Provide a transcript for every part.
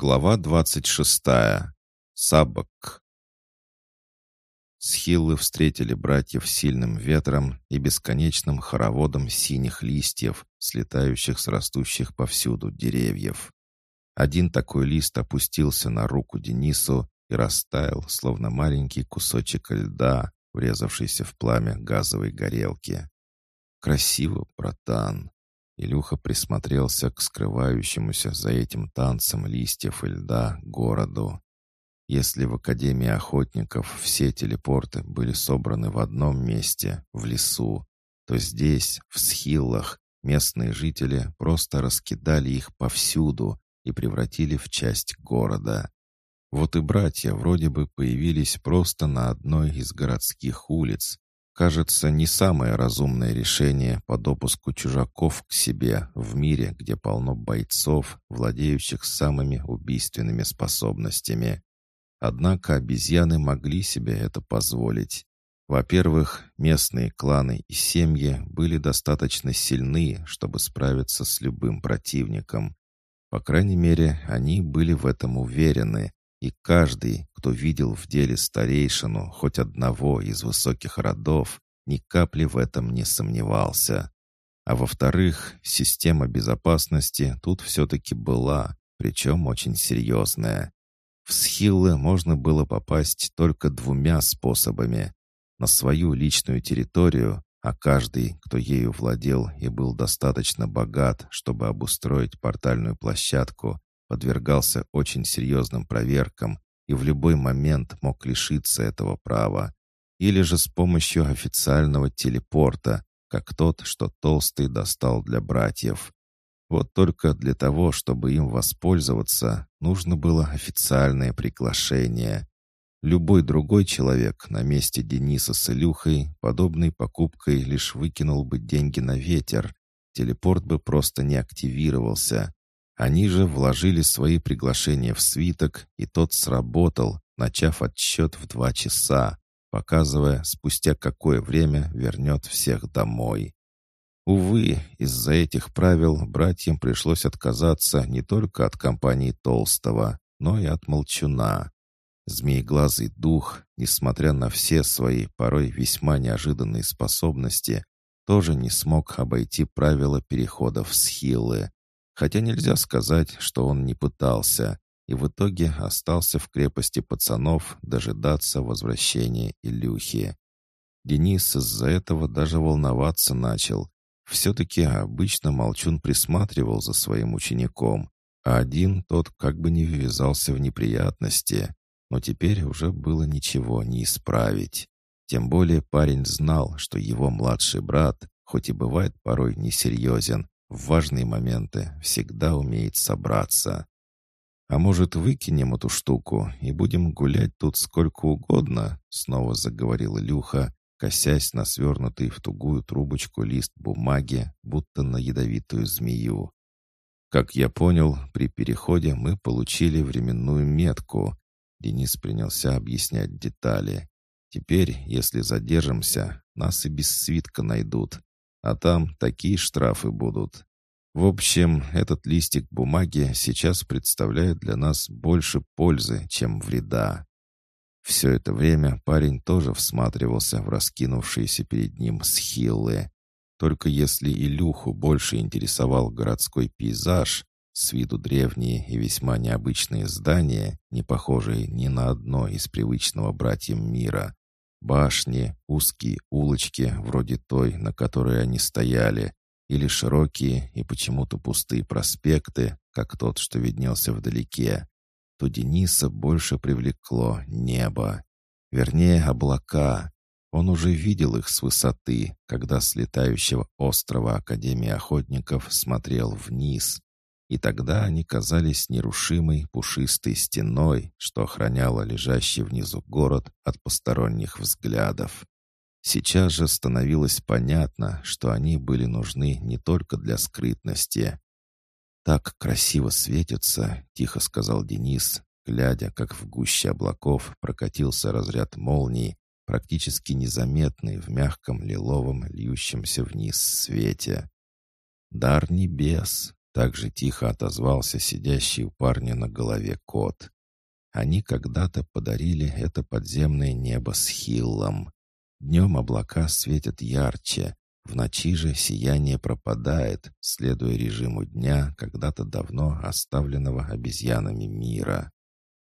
Глава двадцать шестая. Сабок. Схиллы встретили братьев сильным ветром и бесконечным хороводом синих листьев, слетающих с растущих повсюду деревьев. Один такой лист опустился на руку Денису и растаял, словно маленький кусочек льда, врезавшийся в пламя газовой горелки. «Красиво, братан!» Илюха присмотрелся к скрывающемуся за этим танцем листьев и льда городу. Если в Академии охотников все телепорты были собраны в одном месте, в лесу, то здесь, в Схиллах, местные жители просто раскидали их повсюду и превратили в часть города. Вот и братья вроде бы появились просто на одной из городских улиц, кажется, не самое разумное решение по допуску чужаков к себе в мире, где полно бойцов, владеющих самыми убийственными способностями. Однако обезьяны могли себе это позволить. Во-первых, местные кланы и семьи были достаточно сильны, чтобы справиться с любым противником. По крайней мере, они были в этом уверены, и каждый, кто видел в деле старейшину хоть одного из высоких родов, ни капли в этом не сомневался. А во-вторых, система безопасности тут все-таки была, причем очень серьезная. В Схиллы можно было попасть только двумя способами. На свою личную территорию, а каждый, кто ею владел и был достаточно богат, чтобы обустроить портальную площадку, подвергался очень серьезным проверкам и в любой момент мог лишиться этого права, или же с помощью официального телепорта, как тот, что Толстый достал для братьев. Вот только для того, чтобы им воспользоваться, нужно было официальное приглашение. Любой другой человек на месте Дениса с Илюхой подобной покупкой лишь выкинул бы деньги на ветер. Телепорт бы просто не активировался. Они же вложили свои приглашения в свиток, и тот сработал, начав отсчет в два часа, показывая, спустя какое время вернет всех домой. Увы, из-за этих правил братьям пришлось отказаться не только от компании Толстого, но и от Молчуна. Змееглазый дух, несмотря на все свои порой весьма неожиданные способности, тоже не смог обойти правила перехода в схилы, Хотя нельзя сказать, что он не пытался, и в итоге остался в крепости пацанов дожидаться возвращения Илюхи. Денис из-за этого даже волноваться начал. Все-таки обычно Молчун присматривал за своим учеником, а один тот как бы не ввязался в неприятности. Но теперь уже было ничего не исправить. Тем более парень знал, что его младший брат, хоть и бывает порой несерьезен, в важные моменты всегда умеет собраться. «А может, выкинем эту штуку и будем гулять тут сколько угодно?» Снова заговорил Илюха, косясь на свернутый в тугую трубочку лист бумаги, будто на ядовитую змею. «Как я понял, при переходе мы получили временную метку». Денис принялся объяснять детали. «Теперь, если задержимся, нас и без свитка найдут, а там такие штрафы будут. В общем, этот листик бумаги сейчас представляет для нас больше пользы, чем вреда. Все это время парень тоже всматривался в раскинувшиеся перед ним схиллы. Только если Илюху больше интересовал городской пейзаж, с виду древние и весьма необычные здания, не похожие ни на одно из привычного братьям мира, Башни, узкие улочки, вроде той, на которой они стояли, или широкие и почему-то пустые проспекты, как тот, что виднелся вдалеке, то Дениса больше привлекло небо. Вернее, облака. Он уже видел их с высоты, когда с летающего острова Академии Охотников смотрел вниз, и тогда они казались нерушимой пушистой стеной, что охраняла лежащий внизу город от посторонних взглядов. Сейчас же становилось понятно, что они были нужны не только для скрытности. «Так красиво светится», — тихо сказал Денис, глядя, как в гуще облаков прокатился разряд молний, практически незаметный в мягком лиловом льющемся вниз свете. «Дар небес», Так же тихо отозвался сидящий у парня на голове кот. Они когда-то подарили это подземное небо с Хиллом. Днем облака светят ярче, в ночи же сияние пропадает, следуя режиму дня, когда-то давно оставленного обезьянами мира.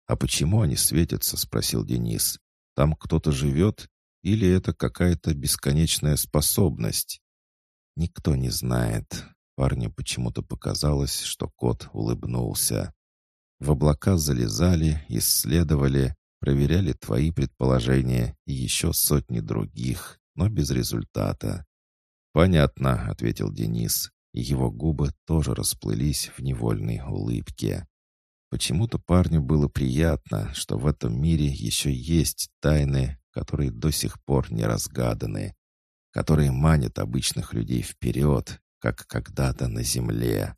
«А почему они светятся?» — спросил Денис. «Там кто-то живет? Или это какая-то бесконечная способность?» Никто не знает. Парню почему-то показалось, что кот улыбнулся. В облака залезали, исследовали, проверяли твои предположения и еще сотни других, но без результата. «Понятно», — ответил Денис, и его губы тоже расплылись в невольной улыбке. Почему-то парню было приятно, что в этом мире еще есть тайны, которые до сих пор не разгаданы, которые манят обычных людей вперед, как когда-то на земле.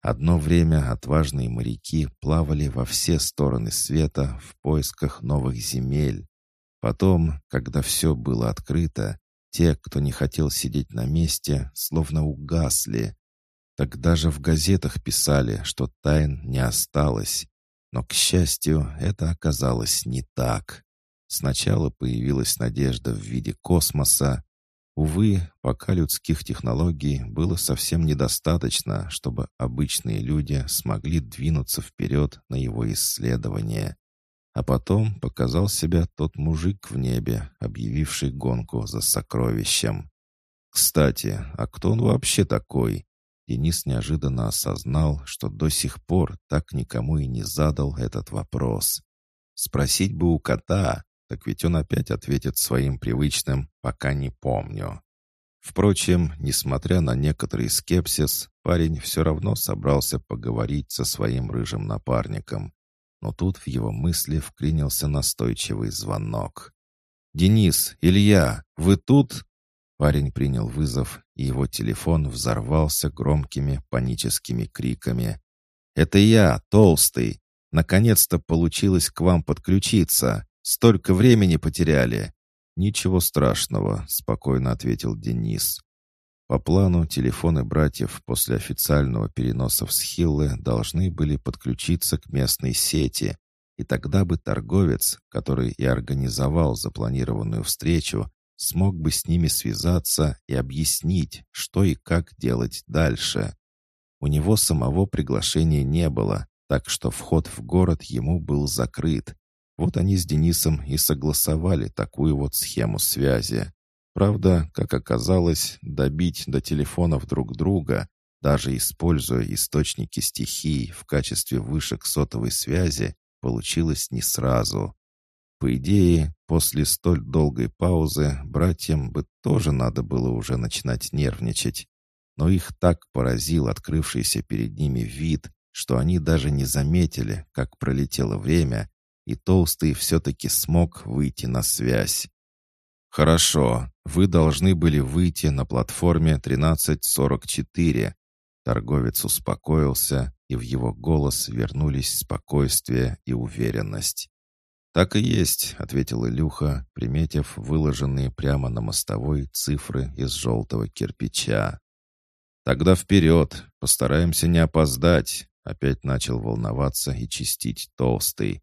Одно время отважные моряки плавали во все стороны света в поисках новых земель. Потом, когда все было открыто, те, кто не хотел сидеть на месте, словно угасли. Тогда же в газетах писали, что тайн не осталось. Но, к счастью, это оказалось не так. Сначала появилась надежда в виде космоса. Увы, пока людских технологий было совсем недостаточно, чтобы обычные люди смогли двинуться вперед на его исследование. А потом показал себя тот мужик в небе, объявивший гонку за сокровищем. Кстати, а кто он вообще такой? Денис неожиданно осознал, что до сих пор так никому и не задал этот вопрос. Спросить бы у кота, так ведь он опять ответит своим привычным «пока не помню». Впрочем, несмотря на некоторый скепсис, парень все равно собрался поговорить со своим рыжим напарником, но тут в его мысли вклинился настойчивый звонок. «Денис, Илья, вы тут?» Парень принял вызов, и его телефон взорвался громкими паническими криками. «Это я, Толстый! Наконец-то получилось к вам подключиться! Столько времени потеряли!» «Ничего страшного», — спокойно ответил Денис. По плану, телефоны братьев после официального переноса в Схиллы должны были подключиться к местной сети, и тогда бы торговец, который и организовал запланированную встречу, смог бы с ними связаться и объяснить, что и как делать дальше. У него самого приглашения не было, так что вход в город ему был закрыт. Вот они с Денисом и согласовали такую вот схему связи. Правда, как оказалось, добить до телефонов друг друга, даже используя источники стихий в качестве вышек сотовой связи, получилось не сразу. По идее, после столь долгой паузы братьям бы тоже надо было уже начинать нервничать. Но их так поразил открывшийся перед ними вид, что они даже не заметили, как пролетело время, и Толстый все-таки смог выйти на связь. «Хорошо, вы должны были выйти на платформе 1344». Торговец успокоился, и в его голос вернулись спокойствие и уверенность. «Так и есть», — ответил Илюха, приметив выложенные прямо на мостовой цифры из желтого кирпича. «Тогда вперед! Постараемся не опоздать!» Опять начал волноваться и чистить толстый.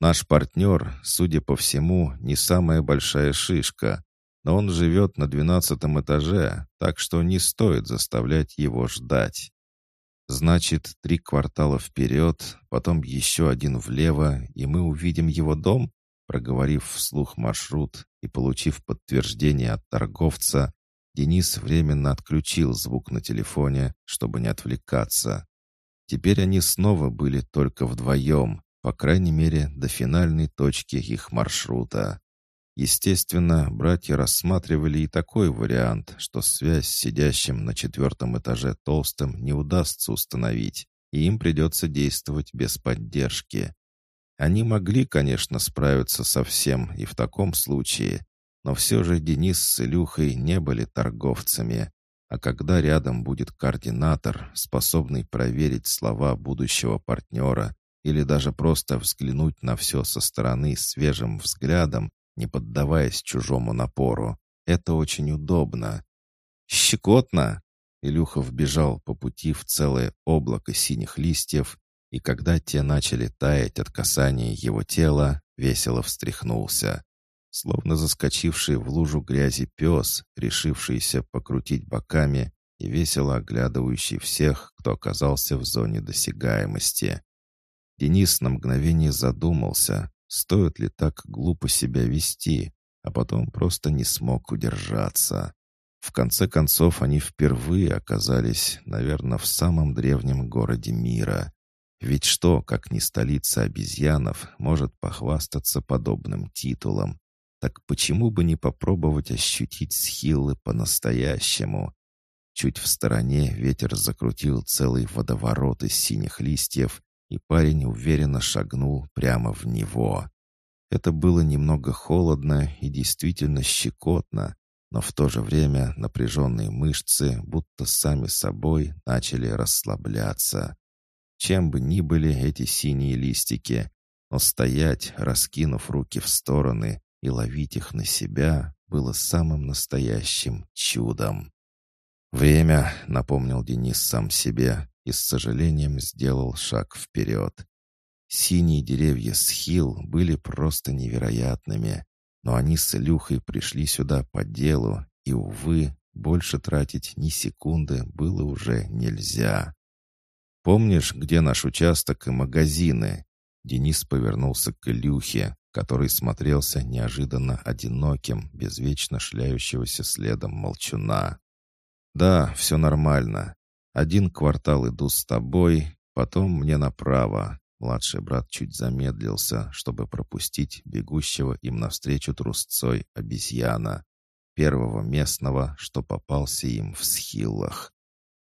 Наш партнер, судя по всему, не самая большая шишка, но он живет на двенадцатом этаже, так что не стоит заставлять его ждать. Значит, три квартала вперед, потом еще один влево, и мы увидим его дом? Проговорив вслух маршрут и получив подтверждение от торговца, Денис временно отключил звук на телефоне, чтобы не отвлекаться. Теперь они снова были только вдвоем, по крайней мере, до финальной точки их маршрута. Естественно, братья рассматривали и такой вариант, что связь с сидящим на четвертом этаже толстым не удастся установить, и им придется действовать без поддержки. Они могли, конечно, справиться со всем и в таком случае, но все же Денис с Илюхой не были торговцами. А когда рядом будет координатор, способный проверить слова будущего партнера или даже просто взглянуть на все со стороны свежим взглядом, не поддаваясь чужому напору. Это очень удобно. «Щекотно!» Илюха вбежал по пути в целое облако синих листьев, и когда те начали таять от касания его тела, весело встряхнулся. Словно заскочивший в лужу грязи пес, решившийся покрутить боками и весело оглядывающий всех, кто оказался в зоне досягаемости. Денис на мгновение задумался, стоит ли так глупо себя вести, а потом просто не смог удержаться. В конце концов, они впервые оказались, наверное, в самом древнем городе мира. Ведь что, как не столица обезьянов, может похвастаться подобным титулом? Так почему бы не попробовать ощутить схилы по-настоящему? Чуть в стороне ветер закрутил целый водоворот из синих листьев, и парень уверенно шагнул прямо в него. Это было немного холодно и действительно щекотно, но в то же время напряженные мышцы будто сами собой начали расслабляться. Чем бы ни были эти синие листики, но стоять, раскинув руки в стороны и ловить их на себя, было самым настоящим чудом. «Время», — напомнил Денис сам себе и с сожалением сделал шаг вперед. Синие деревья с хил были просто невероятными, но они с Илюхой пришли сюда по делу, и, увы, больше тратить ни секунды было уже нельзя. «Помнишь, где наш участок и магазины?» Денис повернулся к Илюхе, который смотрелся неожиданно одиноким, без вечно шляющегося следом молчуна. «Да, все нормально. Один квартал иду с тобой, потом мне направо. Младший брат чуть замедлился, чтобы пропустить бегущего им навстречу трусцой обезьяна, первого местного, что попался им в схиллах.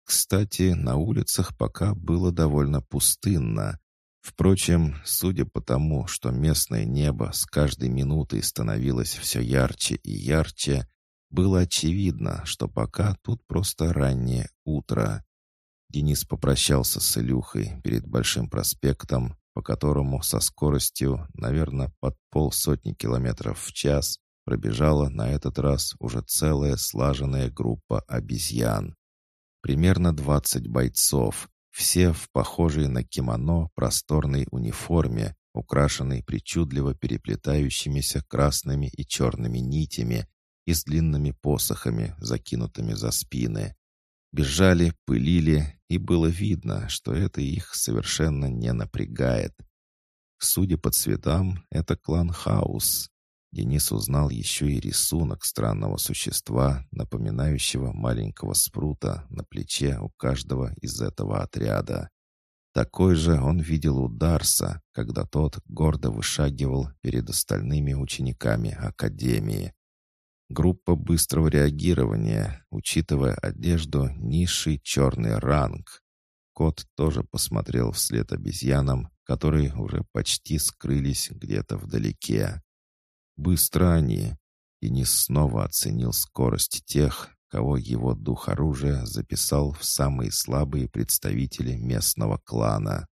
Кстати, на улицах пока было довольно пустынно. Впрочем, судя по тому, что местное небо с каждой минутой становилось все ярче и ярче, было очевидно, что пока тут просто раннее утро. Денис попрощался с Илюхой перед Большим проспектом, по которому со скоростью, наверное, под полсотни километров в час пробежала на этот раз уже целая слаженная группа обезьян. Примерно 20 бойцов, все в похожей на кимоно просторной униформе, украшенной причудливо переплетающимися красными и черными нитями и с длинными посохами, закинутыми за спины. Бежали, пылили, и было видно, что это их совершенно не напрягает. Судя по цветам, это клан Хаус. Денис узнал еще и рисунок странного существа, напоминающего маленького спрута на плече у каждого из этого отряда. Такой же он видел у Дарса, когда тот гордо вышагивал перед остальными учениками Академии. Группа быстрого реагирования, учитывая одежду, низший черный ранг. Кот тоже посмотрел вслед обезьянам, которые уже почти скрылись где-то вдалеке. Быстро они. Денис снова оценил скорость тех, кого его дух оружия записал в самые слабые представители местного клана.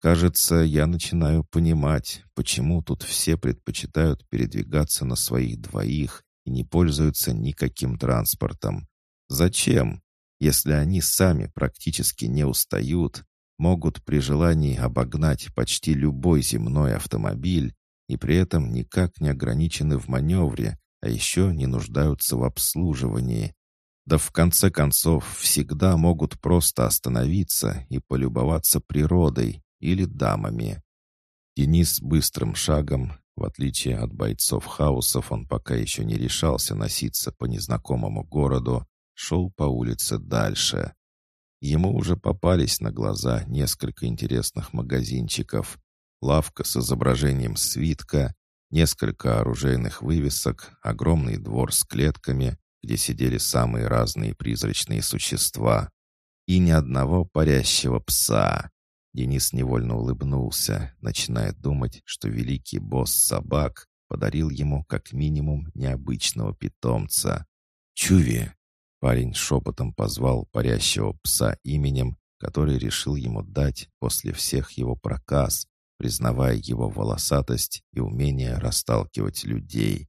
Кажется, я начинаю понимать, почему тут все предпочитают передвигаться на своих двоих и не пользуются никаким транспортом. Зачем, если они сами практически не устают, могут при желании обогнать почти любой земной автомобиль и при этом никак не ограничены в маневре, а еще не нуждаются в обслуживании. Да в конце концов всегда могут просто остановиться и полюбоваться природой или дамами. Денис быстрым шагом, в отличие от бойцов хаосов, он пока еще не решался носиться по незнакомому городу, шел по улице дальше. Ему уже попались на глаза несколько интересных магазинчиков. Лавка с изображением свитка, несколько оружейных вывесок, огромный двор с клетками, где сидели самые разные призрачные существа. И ни одного парящего пса. Денис невольно улыбнулся, начиная думать, что великий босс собак подарил ему как минимум необычного питомца. «Чуви!» Парень шепотом позвал парящего пса именем, который решил ему дать после всех его проказ, признавая его волосатость и умение расталкивать людей.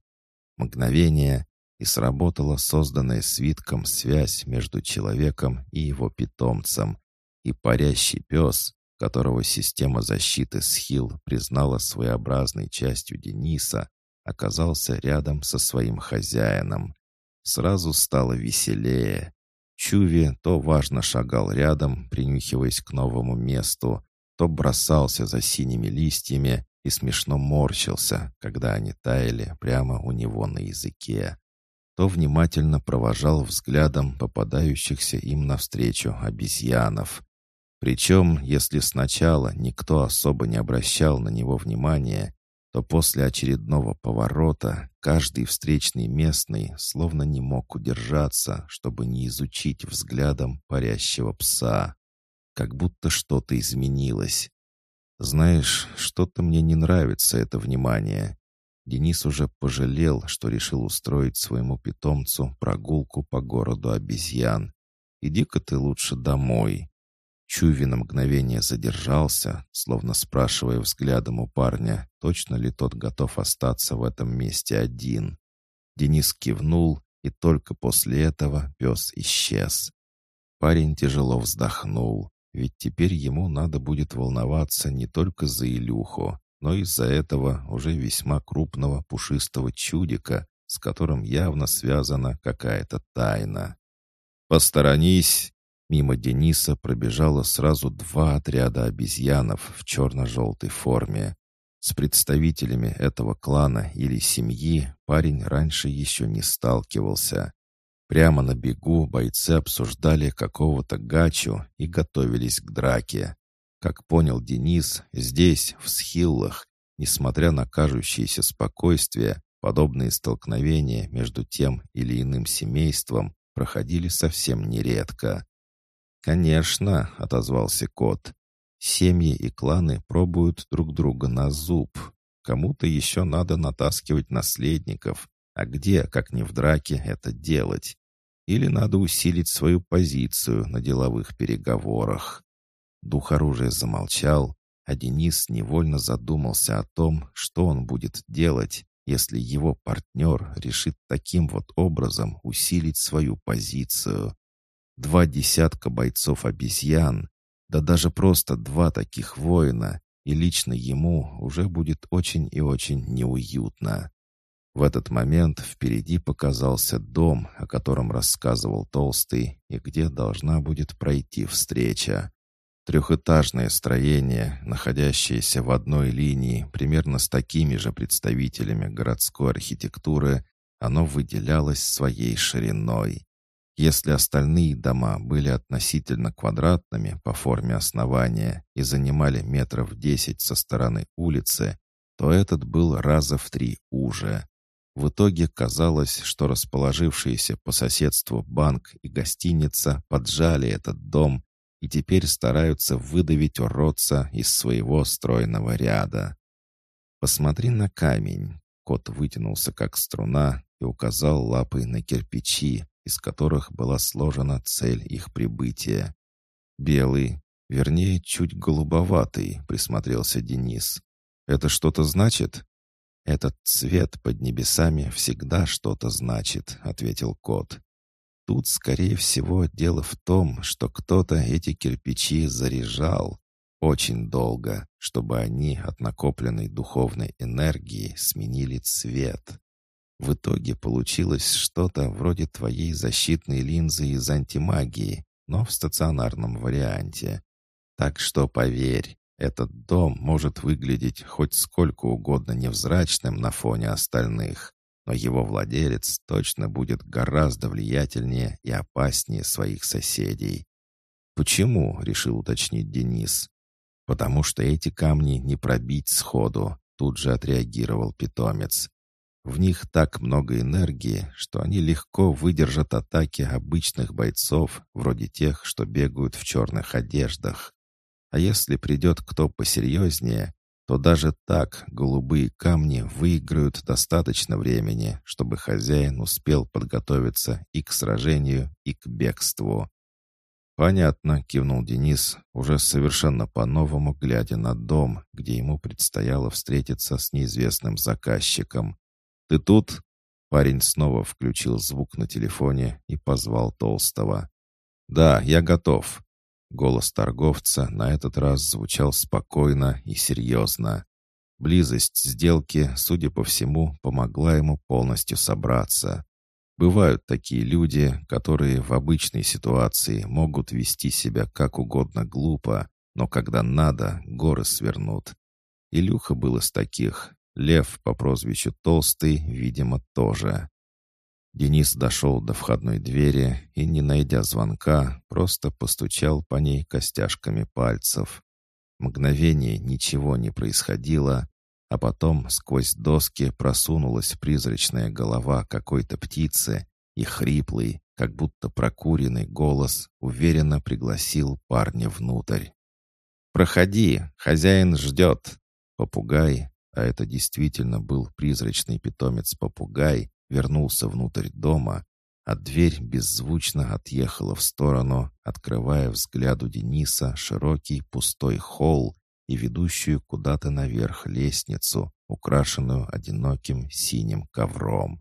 Мгновение, и сработала созданная свитком связь между человеком и его питомцем, и парящий пес, которого система защиты Схил признала своеобразной частью Дениса, оказался рядом со своим хозяином. Сразу стало веселее. Чуви то важно шагал рядом, принюхиваясь к новому месту, то бросался за синими листьями и смешно морщился, когда они таяли прямо у него на языке то внимательно провожал взглядом попадающихся им навстречу обезьянов. Причем, если сначала никто особо не обращал на него внимания, то после очередного поворота каждый встречный местный словно не мог удержаться, чтобы не изучить взглядом парящего пса. Как будто что-то изменилось. «Знаешь, что-то мне не нравится это внимание. Денис уже пожалел, что решил устроить своему питомцу прогулку по городу обезьян. «Иди-ка ты лучше домой». Чуви на мгновение задержался, словно спрашивая взглядом у парня, точно ли тот готов остаться в этом месте один. Денис кивнул, и только после этого пес исчез. Парень тяжело вздохнул, ведь теперь ему надо будет волноваться не только за Илюху, но из-за этого уже весьма крупного пушистого чудика, с которым явно связана какая-то тайна. «Посторонись!» Мимо Дениса пробежало сразу два отряда обезьянов в черно-желтой форме. С представителями этого клана или семьи парень раньше еще не сталкивался. Прямо на бегу бойцы обсуждали какого-то гачу и готовились к драке. Как понял Денис, здесь, в Схиллах, несмотря на кажущееся спокойствие, подобные столкновения между тем или иным семейством проходили совсем нередко. «Конечно», — отозвался кот, — «семьи и кланы пробуют друг друга на зуб. Кому-то еще надо натаскивать наследников, а где, как не в драке, это делать? Или надо усилить свою позицию на деловых переговорах?» Дух оружия замолчал, а Денис невольно задумался о том, что он будет делать, если его партнер решит таким вот образом усилить свою позицию. Два десятка бойцов-обезьян, да даже просто два таких воина, и лично ему уже будет очень и очень неуютно. В этот момент впереди показался дом, о котором рассказывал Толстый, и где должна будет пройти встреча. Трехэтажное строение, находящееся в одной линии примерно с такими же представителями городской архитектуры, оно выделялось своей шириной. Если остальные дома были относительно квадратными по форме основания и занимали метров десять со стороны улицы, то этот был раза в три уже. В итоге казалось, что расположившиеся по соседству банк и гостиница поджали этот дом и теперь стараются выдавить уродца из своего стройного ряда. «Посмотри на камень!» Кот вытянулся как струна и указал лапой на кирпичи, из которых была сложена цель их прибытия. «Белый, вернее, чуть голубоватый», — присмотрелся Денис. «Это что-то значит?» «Этот цвет под небесами всегда что-то значит», — ответил кот. Тут, скорее всего, дело в том, что кто-то эти кирпичи заряжал очень долго, чтобы они от накопленной духовной энергии сменили цвет. В итоге получилось что-то вроде твоей защитной линзы из антимагии, но в стационарном варианте. Так что поверь, этот дом может выглядеть хоть сколько угодно невзрачным на фоне остальных, но его владелец точно будет гораздо влиятельнее и опаснее своих соседей. «Почему?» — решил уточнить Денис. «Потому что эти камни не пробить сходу», — тут же отреагировал питомец. «В них так много энергии, что они легко выдержат атаки обычных бойцов, вроде тех, что бегают в черных одеждах. А если придет кто посерьезнее, то даже так голубые камни выиграют достаточно времени, чтобы хозяин успел подготовиться и к сражению, и к бегству. «Понятно», — кивнул Денис, уже совершенно по-новому глядя на дом, где ему предстояло встретиться с неизвестным заказчиком. «Ты тут?» Парень снова включил звук на телефоне и позвал Толстого. «Да, я готов». Голос торговца на этот раз звучал спокойно и серьезно. Близость сделки, судя по всему, помогла ему полностью собраться. Бывают такие люди, которые в обычной ситуации могут вести себя как угодно глупо, но когда надо, горы свернут. Илюха был из таких. Лев по прозвищу Толстый, видимо, тоже. Денис дошел до входной двери и, не найдя звонка, просто постучал по ней костяшками пальцев. Мгновение ничего не происходило, а потом сквозь доски просунулась призрачная голова какой-то птицы, и хриплый, как будто прокуренный голос уверенно пригласил парня внутрь. «Проходи, хозяин ждет!» Попугай, а это действительно был призрачный питомец-попугай, вернулся внутрь дома, а дверь беззвучно отъехала в сторону, открывая взгляду Дениса широкий пустой холл, и ведущую куда-то наверх лестницу, украшенную одиноким синим ковром.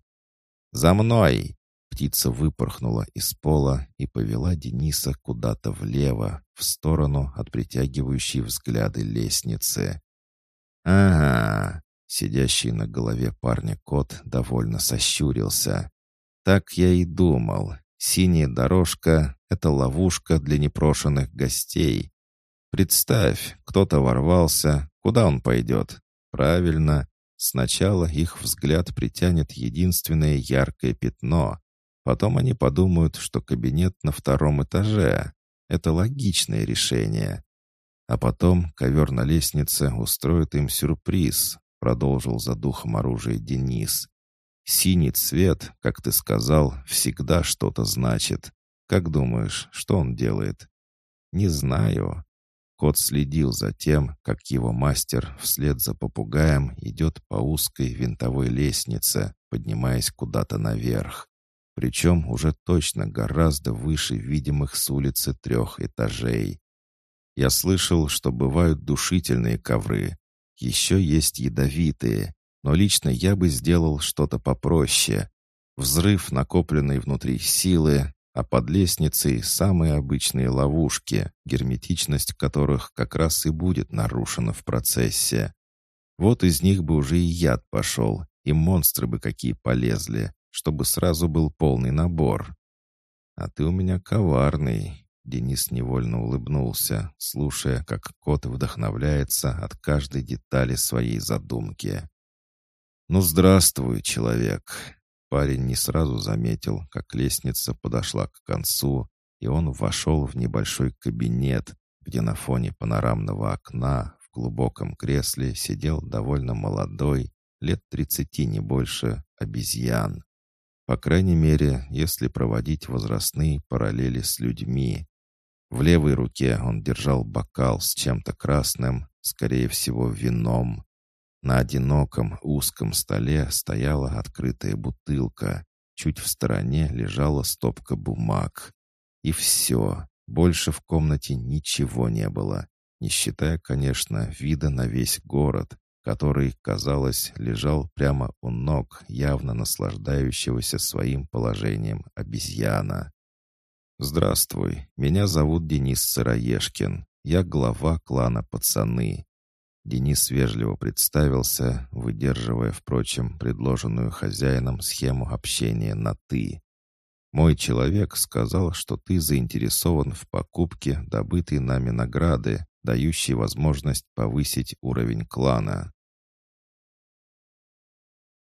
«За мной!» Птица выпорхнула из пола и повела Дениса куда-то влево, в сторону от притягивающей взгляды лестницы. «Ага!» — сидящий на голове парня кот довольно сощурился. «Так я и думал. Синяя дорожка — это ловушка для непрошенных гостей. Представь, кто-то ворвался, куда он пойдет? Правильно, сначала их взгляд притянет единственное яркое пятно. Потом они подумают, что кабинет на втором этаже. Это логичное решение. А потом ковер на лестнице устроит им сюрприз, продолжил за духом оружия Денис. Синий цвет, как ты сказал, всегда что-то значит. Как думаешь, что он делает? Не знаю. Кот следил за тем, как его мастер вслед за попугаем идет по узкой винтовой лестнице, поднимаясь куда-то наверх. Причем уже точно гораздо выше видимых с улицы трех этажей. Я слышал, что бывают душительные ковры. Еще есть ядовитые. Но лично я бы сделал что-то попроще. Взрыв накопленной внутри силы, а под лестницей самые обычные ловушки, герметичность которых как раз и будет нарушена в процессе. Вот из них бы уже и яд пошел, и монстры бы какие полезли, чтобы сразу был полный набор. А ты у меня коварный. Денис невольно улыбнулся, слушая, как кот вдохновляется от каждой детали своей задумки. «Ну, здравствуй, человек. Парень не сразу заметил, как лестница подошла к концу, и он вошел в небольшой кабинет, где на фоне панорамного окна в глубоком кресле сидел довольно молодой, лет тридцати не больше, обезьян. По крайней мере, если проводить возрастные параллели с людьми. В левой руке он держал бокал с чем-то красным, скорее всего, вином. На одиноком узком столе стояла открытая бутылка. Чуть в стороне лежала стопка бумаг. И все. Больше в комнате ничего не было. Не считая, конечно, вида на весь город, который, казалось, лежал прямо у ног явно наслаждающегося своим положением обезьяна. «Здравствуй, меня зовут Денис Сыроежкин. Я глава клана «Пацаны». Денис вежливо представился, выдерживая, впрочем, предложенную хозяином схему общения на «ты». «Мой человек сказал, что ты заинтересован в покупке добытой нами награды, дающей возможность повысить уровень клана».